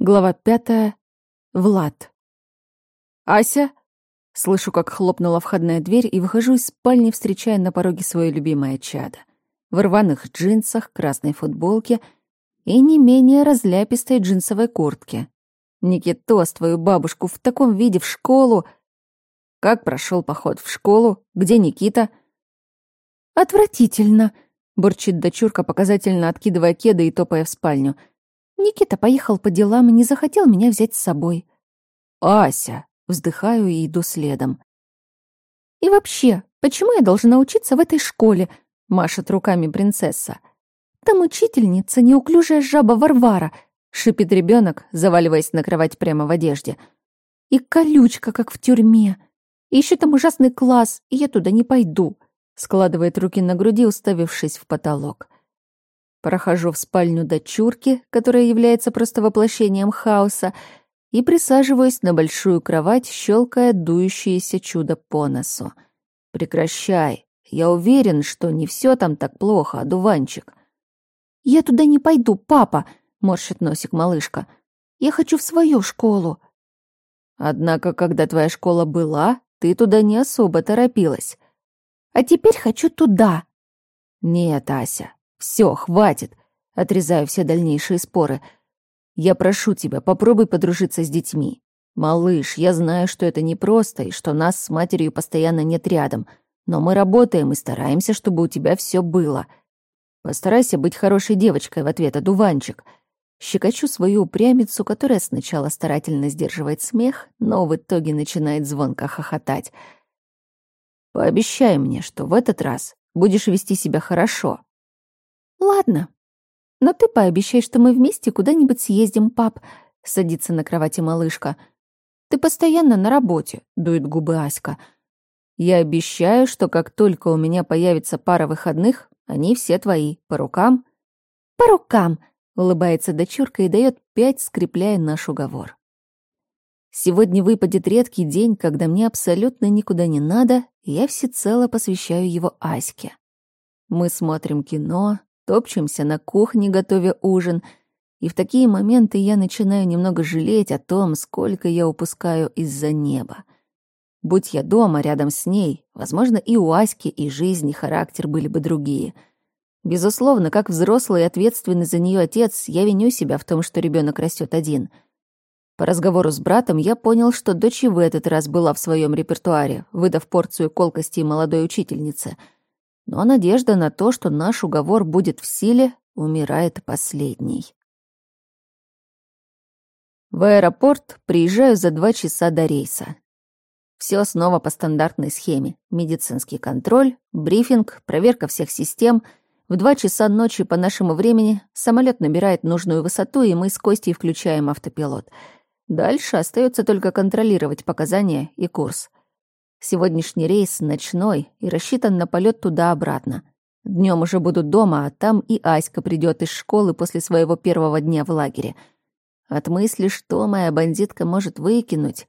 Глава пятая. Влад. «Ася?» Слышу, как хлопнула входная дверь, и выхожу из спальни, встречая на пороге свое любимое чадо. В рваных джинсах, красной футболке и не менее разляпистой джинсовой куртке. «Никитос, твою бабушку в таком виде в школу!» «Как прошел поход в школу? Где Никита?» «Отвратительно!» — бурчит дочурка, показательно откидывая кеды и топая в спальню — Никита поехал по делам и не захотел меня взять с собой. «Ася!» — вздыхаю и иду следом. «И вообще, почему я должна учиться в этой школе?» — машет руками принцесса. «Там учительница, неуклюжая жаба Варвара», — шипит ребенок, заваливаясь на кровать прямо в одежде. «И колючка, как в тюрьме. И еще там ужасный класс, и я туда не пойду», — складывает руки на груди, уставившись в потолок. Прохожу в спальню дочурки, которая является просто воплощением хаоса, и присаживаюсь на большую кровать, щелкая дующееся чудо по носу. «Прекращай. Я уверен, что не все там так плохо, одуванчик». «Я туда не пойду, папа», — морщит носик малышка. «Я хочу в свою школу». «Однако, когда твоя школа была, ты туда не особо торопилась». «А теперь хочу туда». «Нет, Ася, все, хватит. Отрезаю все дальнейшие споры. Я прошу тебя, попробуй подружиться с детьми. Малыш, я знаю, что это непросто и что нас с матерью постоянно нет рядом, но мы работаем и стараемся, чтобы у тебя все было. Постарайся быть хорошей девочкой в ответ, одуванчик. Щекочу свою упрямицу, которая сначала старательно сдерживает смех, но в итоге начинает звонко хохотать. Пообещай мне, что в этот раз будешь вести себя хорошо, «Ладно. Но ты пообещай, что мы вместе куда-нибудь съездим, пап», — садится на кровати малышка. «Ты постоянно на работе», — дует губы Аська. «Я обещаю, что как только у меня появится пара выходных, они все твои. По рукам?» «По рукам», — улыбается дочурка и дает пять, скрепляя наш уговор. Сегодня выпадет редкий день, когда мне абсолютно никуда не надо, и я всецело посвящаю его Аське. Мы смотрим кино, топчемся на кухне, готовя ужин, и в такие моменты я начинаю немного жалеть о том, сколько я упускаю из-за неба. Будь я дома рядом с ней, возможно, и у Аськи, и жизнь, и характер были бы другие. Безусловно, как взрослый и ответственный за нее отец, я виню себя в том, что ребенок растет один. По разговору с братом я понял, что дочь и в этот раз была в своем репертуаре, выдав порцию колкости молодой учительнице — но надежда на то, что наш уговор будет в силе, умирает последней. В аэропорт приезжаю за два часа до рейса. Все снова по стандартной схеме. Медицинский контроль, брифинг, проверка всех систем. В два часа ночи по нашему времени самолет набирает нужную высоту, и мы с Костей включаем автопилот. Дальше остается только контролировать показания и курс. Сегодняшний рейс ночной и рассчитан на полет туда-обратно. Днем уже буду дома, а там и Аська придет из школы после своего первого дня в лагере. От мысли, что моя бандитка может выкинуть,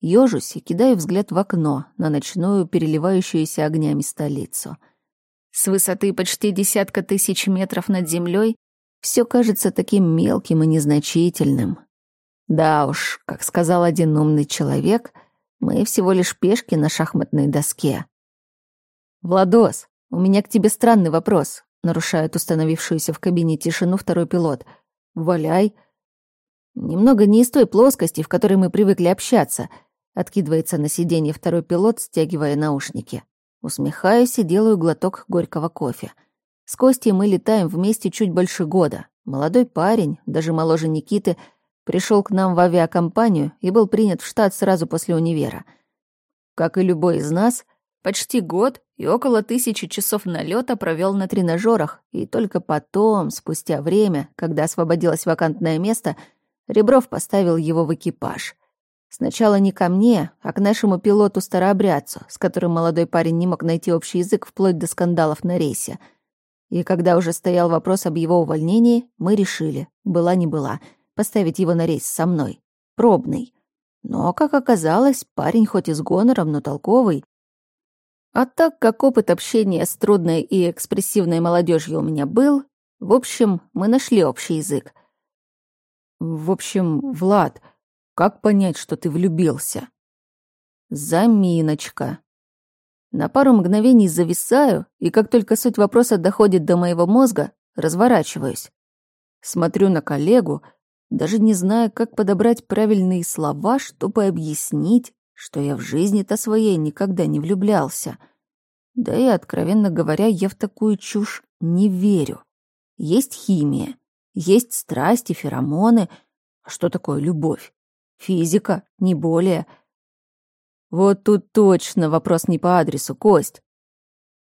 ёжусь и кидаю взгляд в окно на ночную, переливающуюся огнями столицу. С высоты почти десятка тысяч метров над землей все кажется таким мелким и незначительным. Да уж, как сказал один умный человек — мы всего лишь пешки на шахматной доске. «Владос, у меня к тебе странный вопрос», — нарушает установившуюся в кабине тишину второй пилот. «Валяй». «Немного не из той плоскости, в которой мы привыкли общаться», — откидывается на сиденье второй пилот, стягивая наушники. Усмехаюсь и делаю глоток горького кофе. С Костей мы летаем вместе чуть больше года. Молодой парень, даже моложе Никиты — Пришел к нам в авиакомпанию и был принят в штат сразу после универа. Как и любой из нас, почти год и около тысячи часов налета провел на тренажерах, и только потом, спустя время, когда освободилось вакантное место, Ребров поставил его в экипаж. Сначала не ко мне, а к нашему пилоту-старообрядцу, с которым молодой парень не мог найти общий язык вплоть до скандалов на рейсе. И когда уже стоял вопрос об его увольнении, мы решили, была не была — поставить его на рейс со мной. Пробный. Но, как оказалось, парень хоть и с гонором, но толковый. А так как опыт общения с трудной и экспрессивной молодежью у меня был, в общем, мы нашли общий язык. В общем, Влад, как понять, что ты влюбился? Заминочка. На пару мгновений зависаю, и как только суть вопроса доходит до моего мозга, разворачиваюсь. Смотрю на коллегу, даже не зная, как подобрать правильные слова, чтобы объяснить, что я в жизни-то своей никогда не влюблялся. Да и, откровенно говоря, я в такую чушь не верю. Есть химия, есть страсти, феромоны. А что такое любовь? Физика, не более. Вот тут точно вопрос не по адресу, Кость.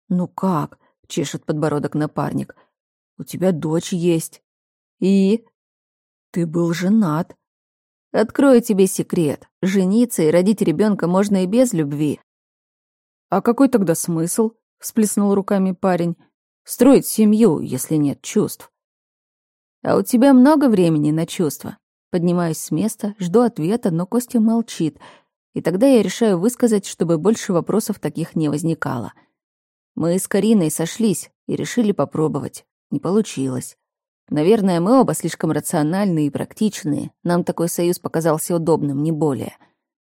Ну как? Чешет подбородок напарник. У тебя дочь есть. И? Ты был женат. Открою тебе секрет. Жениться и родить ребенка можно и без любви. А какой тогда смысл? Всплеснул руками парень. Строить семью, если нет чувств. А у тебя много времени на чувства. Поднимаюсь с места, жду ответа, но Костя молчит. И тогда я решаю высказать, чтобы больше вопросов таких не возникало. Мы с Кариной сошлись и решили попробовать. Не получилось. Наверное, мы оба слишком рациональные и практичные. Нам такой союз показался удобным, не более.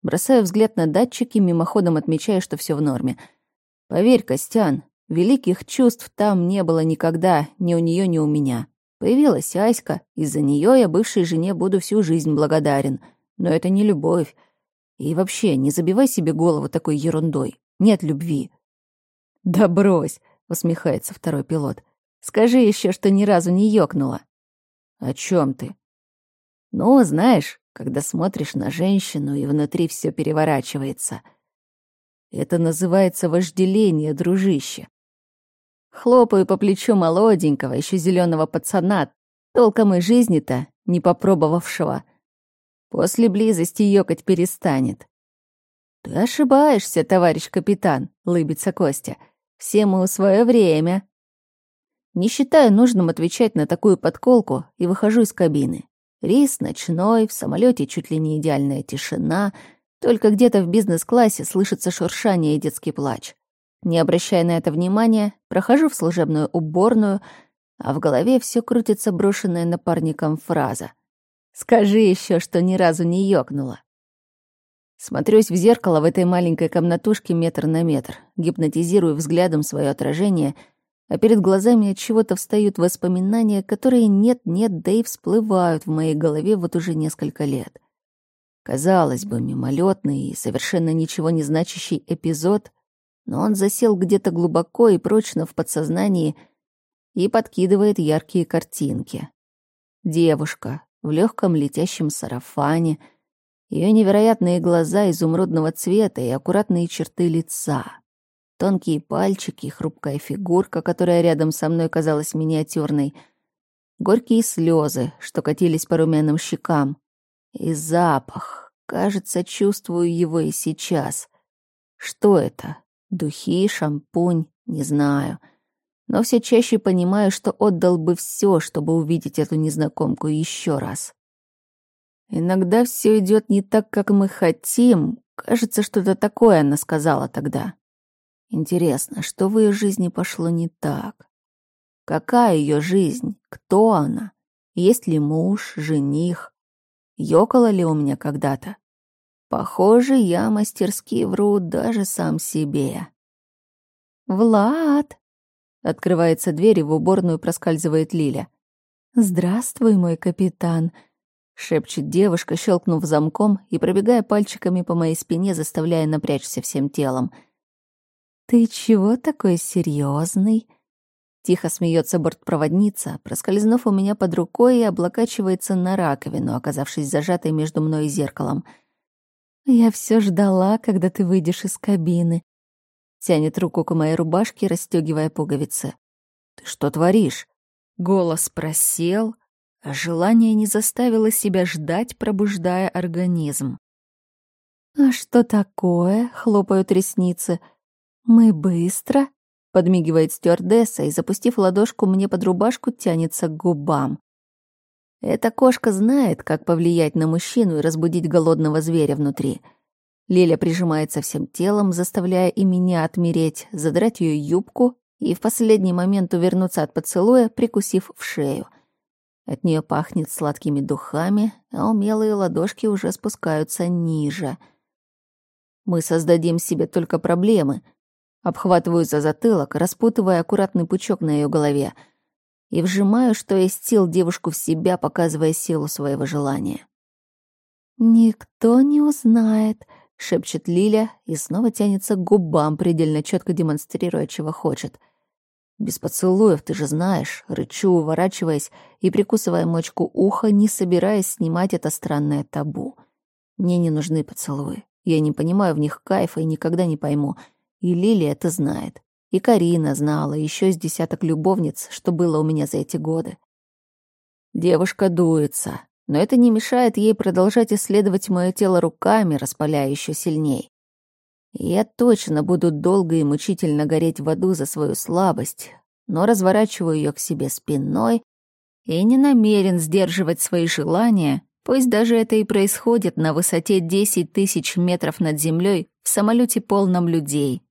Бросаю взгляд на датчики, мимоходом отмечая, что все в норме. Поверь, Костян, великих чувств там не было никогда, ни у нее, ни у меня. Появилась Аська, из-за нее я бывшей жене буду всю жизнь благодарен. Но это не любовь. И вообще, не забивай себе голову такой ерундой. Нет любви. «Да брось!» — усмехается второй пилот. «Скажи еще, что ни разу не ёкнула». «О чем ты?» «Ну, знаешь, когда смотришь на женщину, и внутри все переворачивается. Это называется вожделение, дружище. Хлопаю по плечу молоденького, еще зеленого пацана, толком и жизни-то не попробовавшего. После близости ёкать перестанет. «Ты ошибаешься, товарищ капитан», — лыбится Костя. «Всему свое время». Не считаю нужным отвечать на такую подколку и выхожу из кабины. Рейс ночной, в самолете чуть ли не идеальная тишина, только где-то в бизнес-классе слышится шуршание и детский плач. Не обращая на это внимания, прохожу в служебную уборную, а в голове все крутится брошенная напарником фраза. «Скажи еще, что ни разу не ёкнула». Смотрюсь в зеркало в этой маленькой комнатушке метр на метр, гипнотизирую взглядом свое отражение, а перед глазами от чего-то встают воспоминания, которые нет-нет, да и всплывают в моей голове вот уже несколько лет. Казалось бы, мимолетный и совершенно ничего не значащий эпизод, но он засел где-то глубоко и прочно в подсознании и подкидывает яркие картинки. Девушка в легком летящем сарафане, ее невероятные глаза изумрудного цвета и аккуратные черты лица, тонкие пальчики, хрупкая фигурка, которая рядом со мной казалась миниатюрной, горькие слезы, что катились по румяным щекам, и запах. Кажется, чувствую его и сейчас. Что это? Духи, шампунь, не знаю. Но все чаще понимаю, что отдал бы все, чтобы увидеть эту незнакомку еще раз. Иногда все идет не так, как мы хотим. Кажется, что-то такое она сказала тогда. Интересно, что в ее жизни пошло не так? Какая ее жизнь? Кто она? Есть ли муж, жених? Ёкала ли у меня когда-то? Похоже, я мастерски вру даже сам себе. «Влад!» Открывается дверь, и в уборную проскальзывает Лиля. «Здравствуй, мой капитан!» Шепчет девушка, щелкнув замком и пробегая пальчиками по моей спине, заставляя напрячься всем телом. «Ты чего такой серьезный? Тихо смеется бортпроводница, проскользнув у меня под рукой и облокачивается на раковину, оказавшись зажатой между мной и зеркалом — «Я все ждала, когда ты выйдешь из кабины». Тянет руку к моей рубашке, расстегивая пуговицы. «Ты что творишь?» Голос просел, а желание не заставило себя ждать, пробуждая организм. «А что такое?» — хлопают ресницы. «Мы быстро?» — подмигивает стюардесса и, запустив ладошку мне под рубашку, тянется к губам. Эта кошка знает, как повлиять на мужчину и разбудить голодного зверя внутри. Лиля прижимается всем телом, заставляя и меня отмереть, задрать ее юбку и в последний момент увернуться от поцелуя, прикусив в шею. От нее пахнет сладкими духами, а умелые ладошки уже спускаются ниже. Мы создадим себе только проблемы. Обхватываю за затылок, распутывая аккуратный пучок на ее голове и вжимаю, что есть сил девушку в себя, показывая силу своего желания. «Никто не узнает», — шепчет Лиля и снова тянется к губам, предельно четко демонстрируя, чего хочет — без поцелуев, ты же знаешь, рычу, уворачиваясь и прикусывая мочку уха, не собираясь снимать это странное табу. Мне не нужны поцелуи. Я не понимаю в них кайфа и никогда не пойму. И Лилия это знает. И Карина знала, еще с десяток любовниц, что было у меня за эти годы. Девушка дуется, но это не мешает ей продолжать исследовать мое тело руками, распаляя еще сильней. Я точно буду долго и мучительно гореть в аду за свою слабость, но разворачиваю ее к себе спиной и не намерен сдерживать свои желания, пусть даже это и происходит на высоте 10 тысяч метров над землей в самолете полном людей.